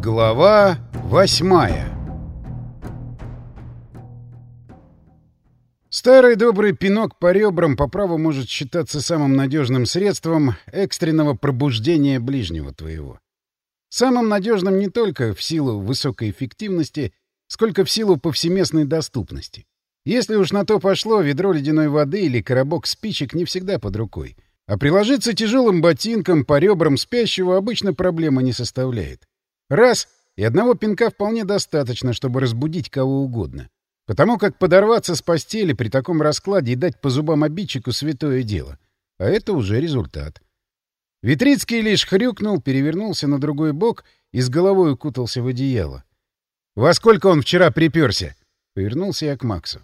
Глава восьмая Старый добрый пинок по ребрам по праву может считаться самым надежным средством экстренного пробуждения ближнего твоего. Самым надежным не только в силу высокой эффективности, сколько в силу повсеместной доступности. Если уж на то пошло, ведро ледяной воды или коробок спичек не всегда под рукой. А приложиться тяжелым ботинком по ребрам спящего обычно проблема не составляет. Раз — и одного пинка вполне достаточно, чтобы разбудить кого угодно. Потому как подорваться с постели при таком раскладе и дать по зубам обидчику — святое дело. А это уже результат. Витрицкий лишь хрюкнул, перевернулся на другой бок и с головой укутался в одеяло. «Во сколько он вчера приперся?» Повернулся я к Максу.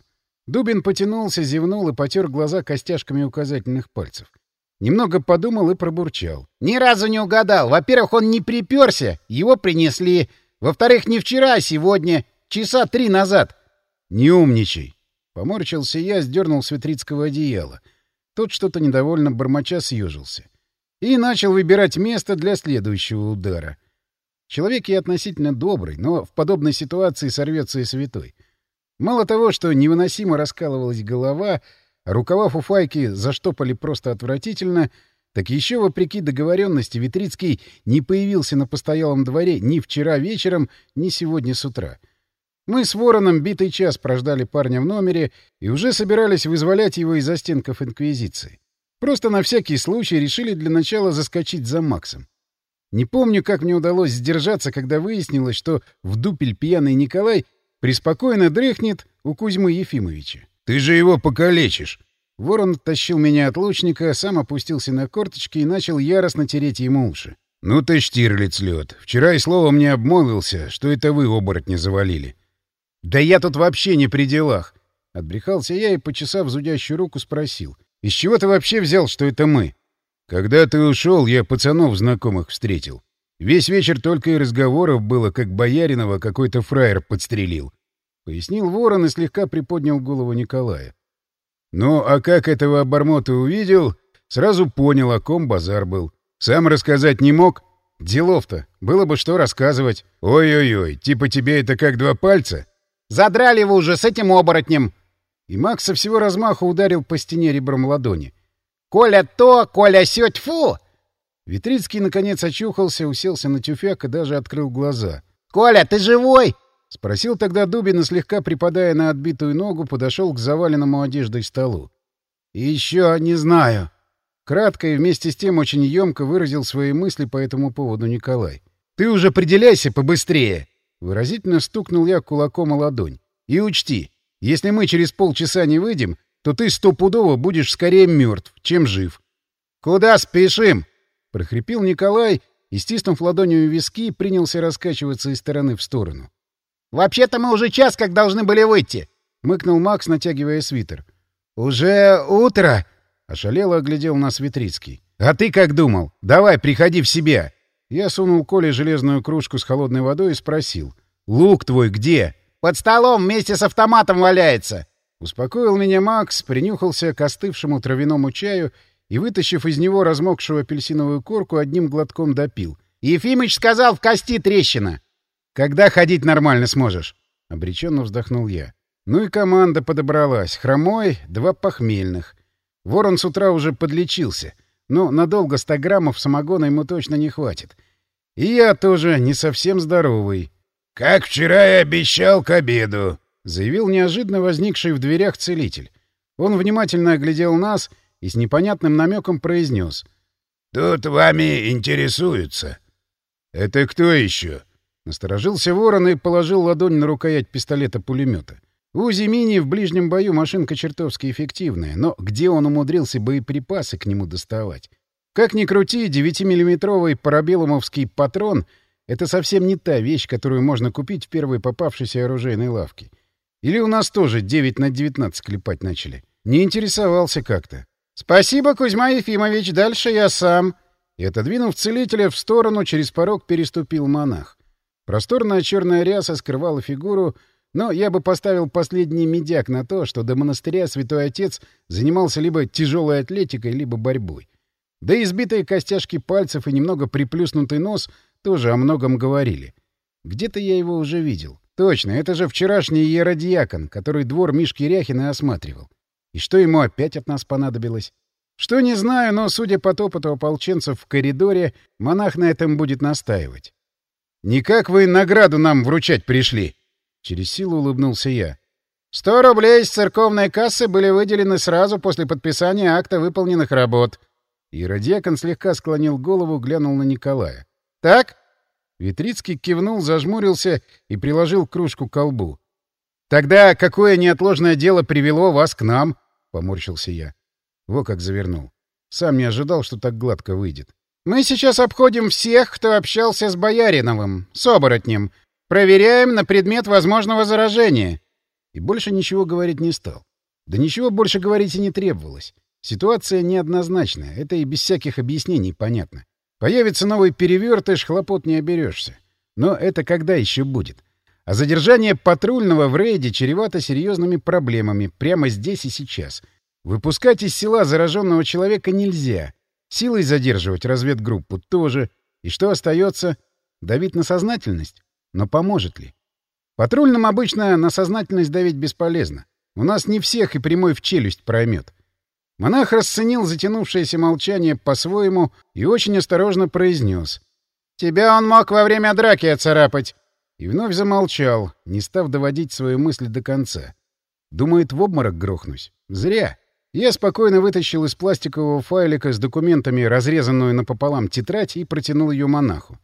Дубин потянулся, зевнул и потер глаза костяшками указательных пальцев. Немного подумал и пробурчал. «Ни разу не угадал. Во-первых, он не приперся, его принесли. Во-вторых, не вчера, а сегодня. Часа три назад». «Не умничай!» Поморщился я, сдернул с Ветрицкого одеяла. Тот что-то недовольно бормоча съежился. И начал выбирать место для следующего удара. Человек я относительно добрый, но в подобной ситуации сорвется и святой. Мало того, что невыносимо раскалывалась голова, рукава фуфайки заштопали просто отвратительно, так еще, вопреки договоренности, Витрицкий не появился на постоялом дворе ни вчера вечером, ни сегодня с утра. Мы с Вороном битый час прождали парня в номере и уже собирались вызволять его из застенков Инквизиции. Просто на всякий случай решили для начала заскочить за Максом. Не помню, как мне удалось сдержаться, когда выяснилось, что в дупель пьяный Николай Преспокойно дрыхнет у Кузьмы Ефимовича. «Ты же его покалечишь!» Ворон тащил меня от лучника, сам опустился на корточки и начал яростно тереть ему уши. «Ну ты, Штирлиц, лед. Вчера и словом не обмолвился, что это вы оборотня завалили». «Да я тут вообще не при делах!» Отбрехался я и, почесав зудящую руку, спросил. «Из чего ты вообще взял, что это мы?» «Когда ты ушел, я пацанов знакомых встретил. Весь вечер только и разговоров было, как Бояринова какой-то фраер подстрелил. Пояснил ворон и слегка приподнял голову Николая. Ну, а как этого обормота увидел, сразу понял, о ком базар был. Сам рассказать не мог? Делов-то, было бы что рассказывать. Ой-ой-ой, типа тебе это как два пальца? Задрали вы уже с этим оборотнем. И Макс со всего размаха ударил по стене ребром ладони. Коля то, Коля сё, фу! Витрицкий, наконец, очухался, уселся на тюфяк и даже открыл глаза. «Коля, ты живой?» — спросил тогда Дубин и, слегка припадая на отбитую ногу, подошел к заваленному одеждой столу. «Еще не знаю». Кратко и вместе с тем очень емко выразил свои мысли по этому поводу Николай. «Ты уже определяйся побыстрее!» Выразительно стукнул я кулаком о ладонь. «И учти, если мы через полчаса не выйдем, то ты стопудово будешь скорее мертв, чем жив». «Куда спешим?» прохрипел Николай и, стиснув ладонью виски, принялся раскачиваться из стороны в сторону. «Вообще-то мы уже час как должны были выйти!» — мыкнул Макс, натягивая свитер. «Уже утро!» — ошалело оглядел нас Витрицкий. «А ты как думал? Давай, приходи в себя!» Я сунул Коле железную кружку с холодной водой и спросил. «Лук твой где?» «Под столом вместе с автоматом валяется!» Успокоил меня Макс, принюхался к остывшему травяному чаю и, вытащив из него размокшую апельсиновую корку, одним глотком допил. «Ефимыч сказал, в кости трещина!» «Когда ходить нормально сможешь?» — обреченно вздохнул я. Ну и команда подобралась. Хромой, два похмельных. Ворон с утра уже подлечился, но надолго ста граммов самогона ему точно не хватит. И я тоже не совсем здоровый. — Как вчера и обещал к обеду, — заявил неожиданно возникший в дверях целитель. Он внимательно оглядел нас — и с непонятным намеком произнес. «Тут вами интересуются». «Это кто еще?» Насторожился ворон и положил ладонь на рукоять пистолета-пулемета. Узи Мини в ближнем бою машинка чертовски эффективная, но где он умудрился боеприпасы к нему доставать? Как ни крути, 9-миллиметровый парабеллумовский патрон — это совсем не та вещь, которую можно купить в первой попавшейся оружейной лавке. Или у нас тоже 9 на 19 клепать начали? Не интересовался как-то. «Спасибо, Кузьма Ефимович, дальше я сам». И, отодвинув целителя в сторону, через порог переступил монах. Просторная черная ряса скрывала фигуру, но я бы поставил последний медяк на то, что до монастыря святой отец занимался либо тяжелой атлетикой, либо борьбой. Да и избитые костяшки пальцев и немного приплюснутый нос тоже о многом говорили. Где-то я его уже видел. Точно, это же вчерашний еродиакон, который двор Мишки Ряхина осматривал. И что ему опять от нас понадобилось? Что не знаю, но, судя по топоту ополченцев в коридоре, монах на этом будет настаивать. «Никак вы награду нам вручать пришли!» Через силу улыбнулся я. «Сто рублей из церковной кассы были выделены сразу после подписания акта выполненных работ». И радиакон слегка склонил голову, глянул на Николая. «Так?» Витрицкий кивнул, зажмурился и приложил кружку к колбу. «Тогда какое неотложное дело привело вас к нам?» — поморщился я. Во как завернул. Сам не ожидал, что так гладко выйдет. Мы сейчас обходим всех, кто общался с Бояриновым, с оборотнем. Проверяем на предмет возможного заражения. И больше ничего говорить не стал. Да ничего больше говорить и не требовалось. Ситуация неоднозначная, это и без всяких объяснений понятно. Появится новый перевертыш, хлопот не оберешься. Но это когда еще будет? А задержание патрульного в рейде чревато серьезными проблемами прямо здесь и сейчас. Выпускать из села зараженного человека нельзя. Силой задерживать разведгруппу тоже. И что остается? Давить на сознательность? Но поможет ли? Патрульным обычно на сознательность давить бесполезно. У нас не всех и прямой в челюсть проймет. Монах расценил затянувшееся молчание по-своему и очень осторожно произнес. «Тебя он мог во время драки оцарапать!» И вновь замолчал, не став доводить свою мысль до конца. Думает, в обморок грохнусь. Зря. Я спокойно вытащил из пластикового файлика с документами разрезанную напополам тетрадь и протянул ее монаху.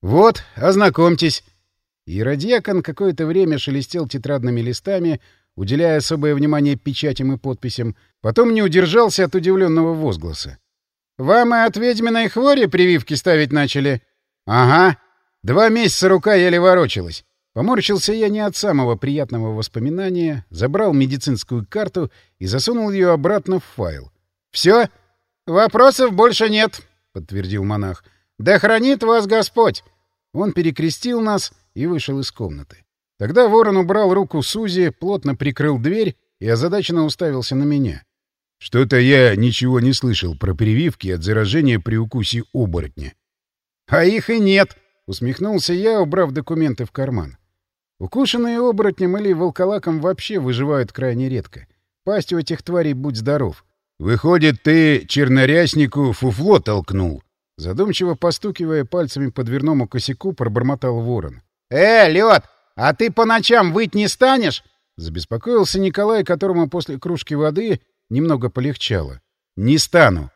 «Вот, ознакомьтесь». И радиакон какое-то время шелестел тетрадными листами, уделяя особое внимание печатям и подписям, потом не удержался от удивленного возгласа. «Вам и от ведьминой хвори прививки ставить начали?» «Ага. Два месяца рука еле ворочалась. Поморщился я не от самого приятного воспоминания, забрал медицинскую карту и засунул ее обратно в файл. «Все? Вопросов больше нет», — подтвердил монах. «Да хранит вас Господь!» Он перекрестил нас и вышел из комнаты. Тогда ворон убрал руку Сузи, плотно прикрыл дверь и озадаченно уставился на меня. «Что-то я ничего не слышал про прививки от заражения при укусе оборотня». «А их и нет!» — усмехнулся я, убрав документы в карман. Укушенные оборотнем или волколаком вообще выживают крайне редко. Пасть у этих тварей будь здоров. «Выходит, ты черноряснику фуфло толкнул?» Задумчиво постукивая пальцами по дверному косяку, пробормотал ворон. «Э, лед, а ты по ночам выть не станешь?» Забеспокоился Николай, которому после кружки воды немного полегчало. «Не стану».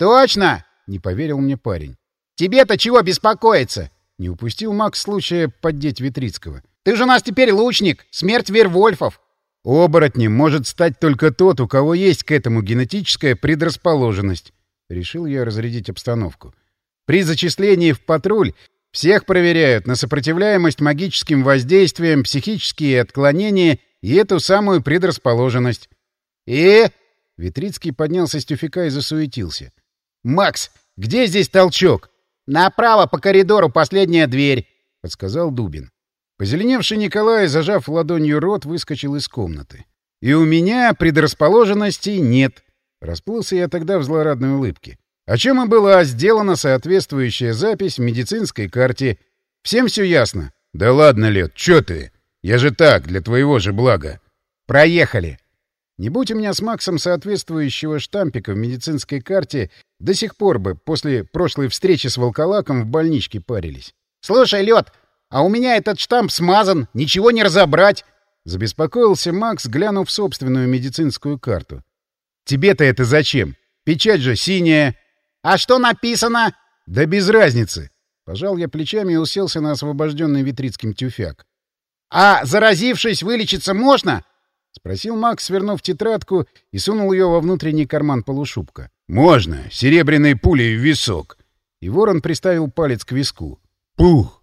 «Точно?» — не поверил мне парень. «Тебе-то чего беспокоиться?» Не упустил Макс случая поддеть Витрицкого. Ты же у нас теперь лучник, смерть Вервольфов. Оборотнем может стать только тот, у кого есть к этому генетическая предрасположенность. Решил я разрядить обстановку. При зачислении в патруль всех проверяют на сопротивляемость магическим воздействиям, психические отклонения и эту самую предрасположенность. И... Витрицкий поднялся с тюфика и засуетился. «Макс, где здесь толчок?» «Направо по коридору последняя дверь», — подсказал Дубин. Позеленевший Николай, зажав ладонью рот, выскочил из комнаты. «И у меня предрасположенностей нет». Расплылся я тогда в злорадной улыбке. О чем и была сделана соответствующая запись в медицинской карте. Всем все ясно. «Да ладно, Лед, чё ты? Я же так, для твоего же блага». «Проехали!» Не будь у меня с Максом соответствующего штампика в медицинской карте, до сих пор бы после прошлой встречи с волколаком в больничке парились. «Слушай, Лед, а у меня этот штамп смазан, ничего не разобрать. Забеспокоился Макс, глянув собственную медицинскую карту. «Тебе-то это зачем? Печать же синяя!» «А что написано?» «Да без разницы!» Пожал я плечами и уселся на освобожденный Витрицким тюфяк. «А заразившись, вылечиться можно?» — спросил Макс, свернув тетрадку и сунул ее во внутренний карман полушубка. «Можно. Серебряной пулей в висок». И ворон приставил палец к виску. «Пух!»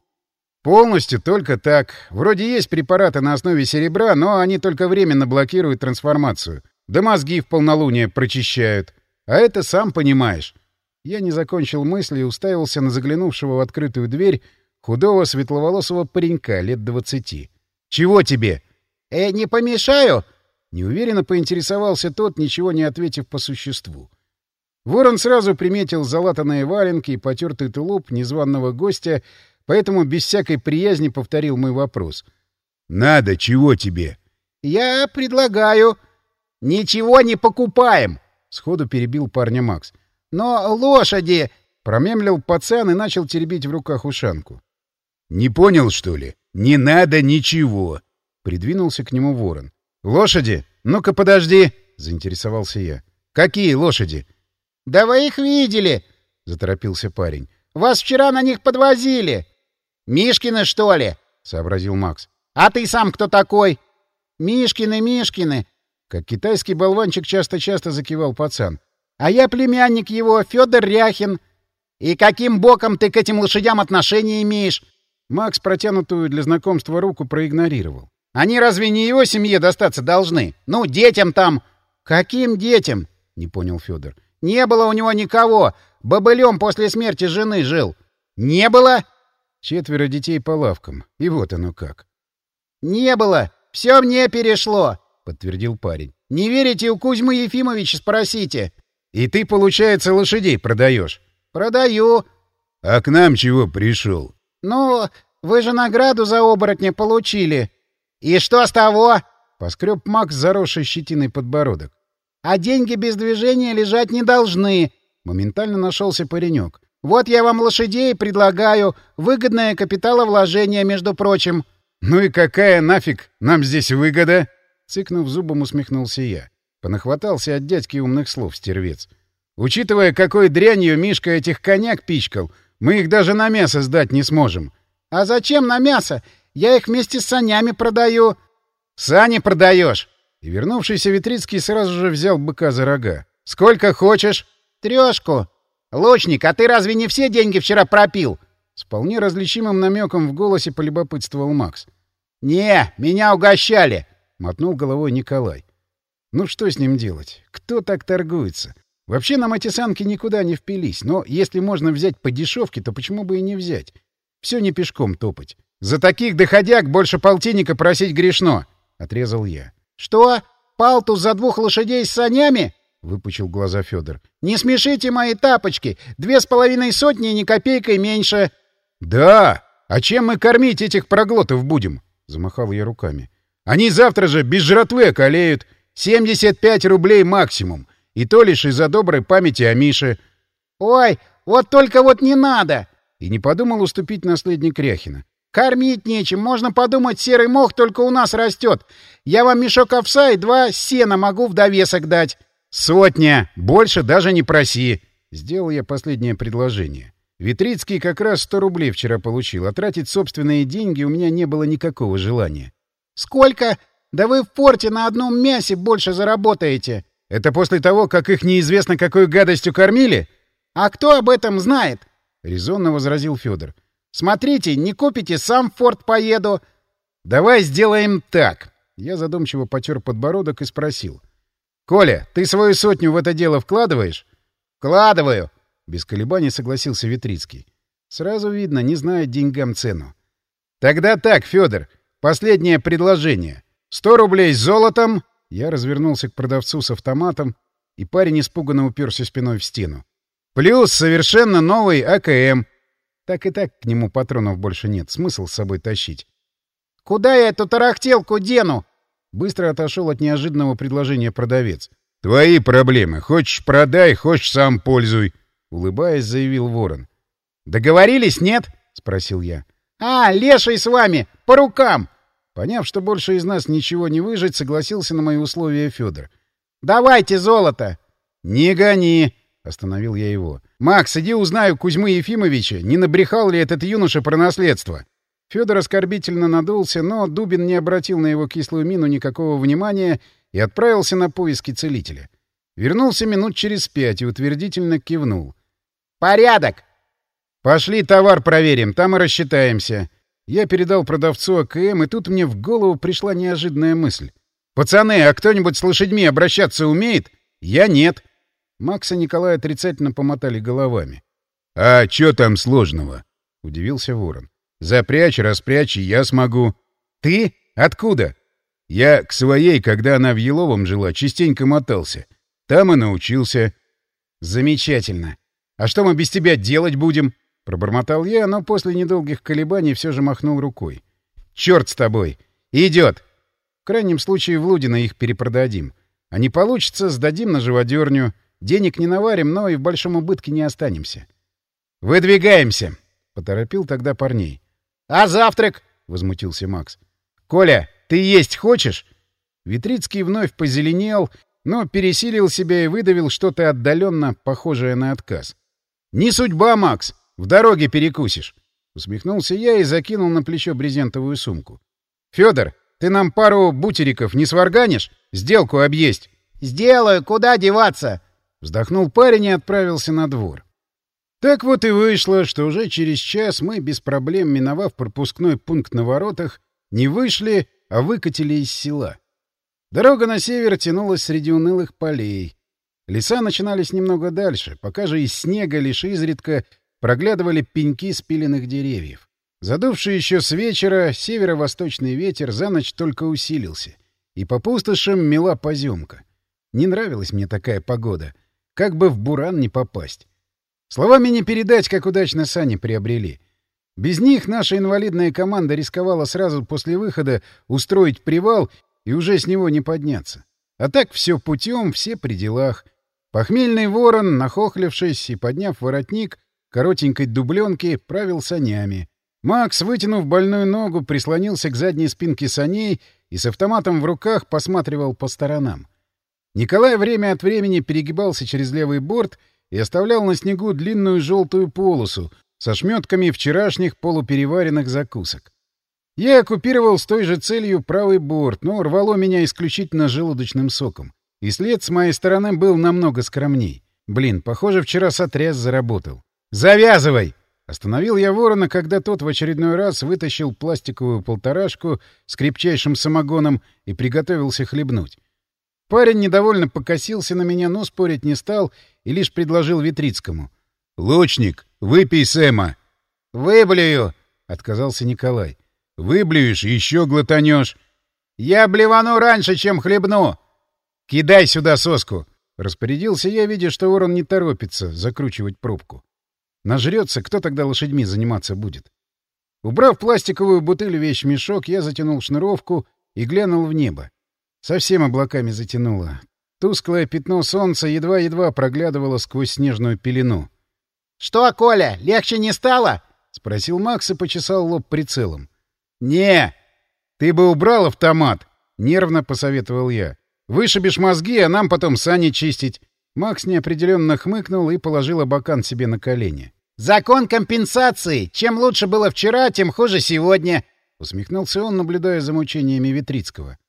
Полностью только так. Вроде есть препараты на основе серебра, но они только временно блокируют трансформацию. Да мозги в полнолуние прочищают. А это сам понимаешь. Я не закончил мысли и уставился на заглянувшего в открытую дверь худого светловолосого паренька лет двадцати. «Чего тебе?» «Э, не помешаю?» Неуверенно поинтересовался тот, ничего не ответив по существу. Ворон сразу приметил залатанные валенки и потертый тулуп незваного гостя, поэтому без всякой приязни повторил мой вопрос. «Надо, чего тебе?» «Я предлагаю...» «Ничего не покупаем!» — сходу перебил парня Макс. «Но лошади...» — промемлил пацан и начал теребить в руках ушанку. «Не понял, что ли? Не надо ничего!» — придвинулся к нему ворон. «Лошади? Ну-ка, подожди!» — заинтересовался я. «Какие лошади?» «Да вы их видели!» — заторопился парень. «Вас вчера на них подвозили!» «Мишкины, что ли?» — сообразил Макс. «А ты сам кто такой?» «Мишкины, Мишкины!» Как китайский болванчик часто-часто закивал пацан. «А я племянник его, Федор Ряхин. И каким боком ты к этим лошадям отношения имеешь?» Макс протянутую для знакомства руку проигнорировал. «Они разве не его семье достаться должны? Ну, детям там...» «Каким детям?» — не понял Федор. «Не было у него никого. Бобылем после смерти жены жил. Не было?» Четверо детей по лавкам. И вот оно как. «Не было. Все мне перешло», — подтвердил парень. «Не верите, у Кузьмы Ефимовича спросите». «И ты, получается, лошадей продаешь?» «Продаю». «А к нам чего пришел?» «Ну, вы же награду за оборотня получили». «И что с того?» — поскреб Макс заросший щетиной подбородок. «А деньги без движения лежать не должны», — моментально нашелся паренек. Вот я вам лошадей предлагаю. Выгодное капиталовложение, между прочим. — Ну и какая нафиг нам здесь выгода? — цыкнув зубом, усмехнулся я. Понахватался от дядьки умных слов, стервец. Учитывая, какой дрянью Мишка этих коняк пичкал, мы их даже на мясо сдать не сможем. — А зачем на мясо? Я их вместе с санями продаю. — Сани продаешь? И вернувшийся Витрицкий сразу же взял быка за рога. — Сколько хочешь? — Трешку. «Лучник, а ты разве не все деньги вчера пропил?» С вполне различимым намеком в голосе полюбопытствовал Макс. «Не, меня угощали!» — мотнул головой Николай. «Ну что с ним делать? Кто так торгуется? Вообще нам эти санки никуда не впились, но если можно взять по дешевке, то почему бы и не взять? Все не пешком топать. За таких доходяг больше полтинника просить грешно!» — отрезал я. «Что? Палтус за двух лошадей с санями?» — выпучил глаза Федор. «Не смешите мои тапочки! Две с половиной сотни ни копейкой меньше!» «Да! А чем мы кормить этих проглотов будем?» — замахал я руками. «Они завтра же без жратвы околеют. 75 рублей максимум. И то лишь из-за доброй памяти о Мише». «Ой, вот только вот не надо!» И не подумал уступить наследник Ряхина. «Кормить нечем. Можно подумать, серый мох только у нас растет. Я вам мешок овса и два сена могу в довесок дать». «Сотня! Больше даже не проси!» Сделал я последнее предложение. Витрицкий как раз сто рублей вчера получил, а тратить собственные деньги у меня не было никакого желания. «Сколько? Да вы в порте на одном мясе больше заработаете!» «Это после того, как их неизвестно какой гадостью кормили?» «А кто об этом знает?» — резонно возразил Федор. «Смотрите, не купите, сам в форт поеду!» «Давай сделаем так!» Я задумчиво потер подбородок и спросил. «Коля, ты свою сотню в это дело вкладываешь?» «Вкладываю!» — без колебаний согласился Витрицкий. Сразу видно, не знает деньгам цену. «Тогда так, Федор, последнее предложение. Сто рублей с золотом...» Я развернулся к продавцу с автоматом, и парень испуганно уперся спиной в стену. «Плюс совершенно новый АКМ. Так и так к нему патронов больше нет, смысл с собой тащить. «Куда я эту тарахтелку дену?» Быстро отошел от неожиданного предложения продавец. «Твои проблемы. Хочешь — продай, хочешь — сам пользуй», — улыбаясь, заявил ворон. «Договорились, нет?» — спросил я. «А, леший с вами! По рукам!» Поняв, что больше из нас ничего не выжить, согласился на мои условия Федор. «Давайте золото!» «Не гони!» — остановил я его. «Макс, иди узнай у Кузьмы Ефимовича, не набрехал ли этот юноша про наследство. Федор оскорбительно надулся, но Дубин не обратил на его кислую мину никакого внимания и отправился на поиски целителя. Вернулся минут через пять и утвердительно кивнул. «Порядок!» «Пошли товар проверим, там и рассчитаемся». Я передал продавцу АКМ, и тут мне в голову пришла неожиданная мысль. «Пацаны, а кто-нибудь с лошадьми обращаться умеет? Я нет». Макс и Николай отрицательно помотали головами. «А чё там сложного?» — удивился Ворон. Запрячь, распрячь, и я смогу. Ты? Откуда? Я к своей, когда она в Еловом жила, частенько мотался. Там и научился. Замечательно. А что мы без тебя делать будем? Пробормотал я, но после недолгих колебаний все же махнул рукой. «Черт с тобой! Идет!» В крайнем случае в Лудино их перепродадим. А не получится, сдадим на живодерню. Денег не наварим, но и в большом убытке не останемся. «Выдвигаемся!» — поторопил тогда парней. «А завтрак?» — возмутился Макс. «Коля, ты есть хочешь?» Витрицкий вновь позеленел, но пересилил себя и выдавил что-то отдаленно похожее на отказ. «Не судьба, Макс! В дороге перекусишь!» Усмехнулся я и закинул на плечо брезентовую сумку. «Фёдор, ты нам пару бутериков не сварганишь? Сделку объесть!» «Сделаю! Куда деваться?» Вздохнул парень и отправился на двор. Так вот и вышло, что уже через час мы, без проблем миновав пропускной пункт на воротах, не вышли, а выкатили из села. Дорога на север тянулась среди унылых полей. Леса начинались немного дальше, пока же из снега лишь изредка проглядывали пеньки спиленных деревьев. Задувший еще с вечера северо-восточный ветер за ночь только усилился, и по пустошам мела поземка. Не нравилась мне такая погода, как бы в буран не попасть. Словами не передать, как удачно сани приобрели. Без них наша инвалидная команда рисковала сразу после выхода устроить привал и уже с него не подняться. А так все путем, все при делах. Похмельный ворон, нахохлившись и подняв воротник, коротенькой дубленки правил санями. Макс, вытянув больную ногу, прислонился к задней спинке саней и с автоматом в руках посматривал по сторонам. Николай время от времени перегибался через левый борт и оставлял на снегу длинную желтую полосу со шметками вчерашних полупереваренных закусок. Я оккупировал с той же целью правый борт, но рвало меня исключительно желудочным соком. И след с моей стороны был намного скромней. Блин, похоже, вчера сотряс заработал. «Завязывай!» Остановил я ворона, когда тот в очередной раз вытащил пластиковую полторашку с крепчайшим самогоном и приготовился хлебнуть. Парень недовольно покосился на меня, но спорить не стал и лишь предложил Витрицкому. «Лучник, выпей Сэма!» «Выблюю!» — отказался Николай. «Выблюешь, еще глотанешь!» «Я блевану раньше, чем хлебну!» «Кидай сюда соску!» — распорядился я, видя, что ворон не торопится закручивать пробку. Нажрется, кто тогда лошадьми заниматься будет? Убрав пластиковую бутыль вещь-мешок, я затянул шнуровку и глянул в небо. Совсем облаками затянуло. Тусклое пятно солнца едва-едва проглядывало сквозь снежную пелену. — Что, Коля, легче не стало? — спросил Макс и почесал лоб прицелом. — Не! Ты бы убрал автомат! — нервно посоветовал я. — Вышибешь мозги, а нам потом сани чистить. Макс неопределенно хмыкнул и положил абакан себе на колени. Закон компенсации. Чем лучше было вчера, тем хуже сегодня. Усмехнулся он, наблюдая за мучениями Витрицкого.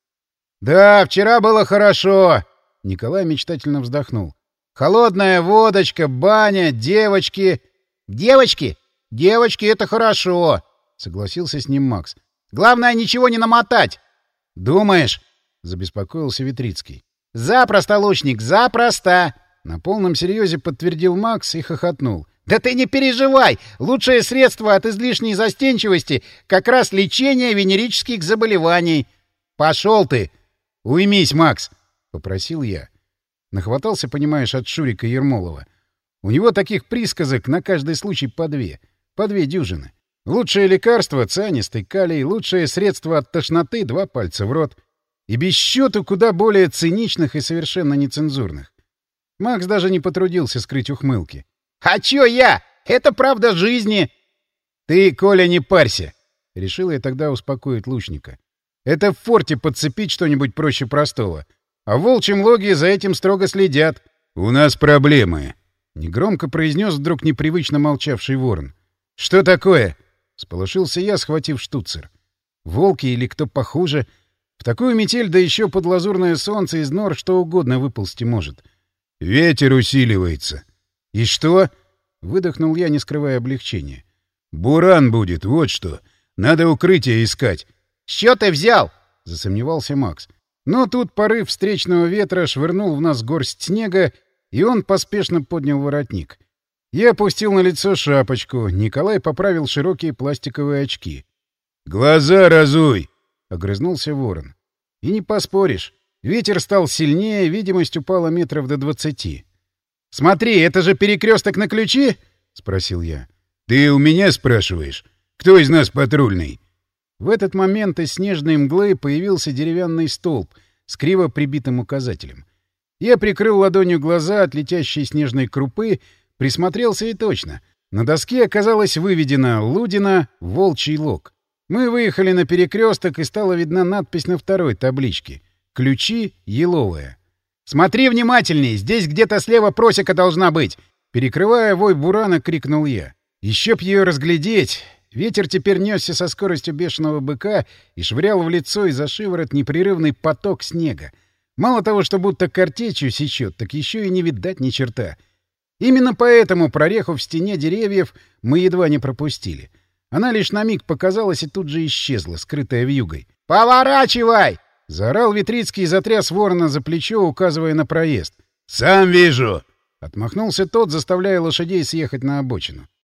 Да, вчера было хорошо. Николай мечтательно вздохнул. Холодная водочка, баня, девочки. Девочки? Девочки — это хорошо. Согласился с ним Макс. Главное, ничего не намотать. Думаешь? Забеспокоился Витрицкий. Запросто, лучник, запросто. На полном серьезе подтвердил Макс и хохотнул. Да ты не переживай! Лучшее средство от излишней застенчивости — как раз лечение венерических заболеваний. Пошел ты! Уймись, Макс! — попросил я. Нахватался, понимаешь, от Шурика Ермолова. У него таких присказок на каждый случай по две. По две дюжины. Лучшее лекарство — цианистый калий, лучшее средство от тошноты — два пальца в рот. И без счету куда более циничных и совершенно нецензурных. Макс даже не потрудился скрыть ухмылки. А чё я? Это правда жизни. Ты, Коля, не парься. Решил я тогда успокоить лучника. Это в форте подцепить что-нибудь проще простого. А в волчьем логе за этим строго следят. У нас проблемы. Негромко произнес вдруг непривычно молчавший ворон. Что такое? Сполошился я, схватив штуцер. Волки или кто похуже. В такую метель, да еще под лазурное солнце из нор что угодно выползти может. Ветер усиливается. «И что?» — выдохнул я, не скрывая облегчения. «Буран будет, вот что. Надо укрытие искать». «С чё ты взял?» — засомневался Макс. Но тут порыв встречного ветра швырнул в нас горсть снега, и он поспешно поднял воротник. Я опустил на лицо шапочку, Николай поправил широкие пластиковые очки. «Глаза разуй!» — огрызнулся ворон. И не поспоришь. Ветер стал сильнее, видимость упала метров до двадцати. «Смотри, это же перекресток на ключи?» — спросил я. «Ты у меня спрашиваешь? Кто из нас патрульный?» В этот момент из снежной мглы появился деревянный столб с криво прибитым указателем. Я прикрыл ладонью глаза от летящей снежной крупы, присмотрелся и точно. На доске оказалось выведено «Лудина, Волчий лог». Мы выехали на перекресток, и стала видна надпись на второй табличке. «Ключи еловые». «Смотри внимательней! Здесь где-то слева просека должна быть!» Перекрывая вой бурана, крикнул я. «Еще б ее разглядеть!» Ветер теперь несся со скоростью бешеного быка и швырял в лицо и за шиворот непрерывный поток снега. Мало того, что будто картечью сечет, так еще и не видать ни черта. Именно поэтому прореху в стене деревьев мы едва не пропустили. Она лишь на миг показалась и тут же исчезла, скрытая вьюгой. «Поворачивай!» — заорал Витрицкий и затряс ворона за плечо, указывая на проезд. «Сам вижу!» — отмахнулся тот, заставляя лошадей съехать на обочину.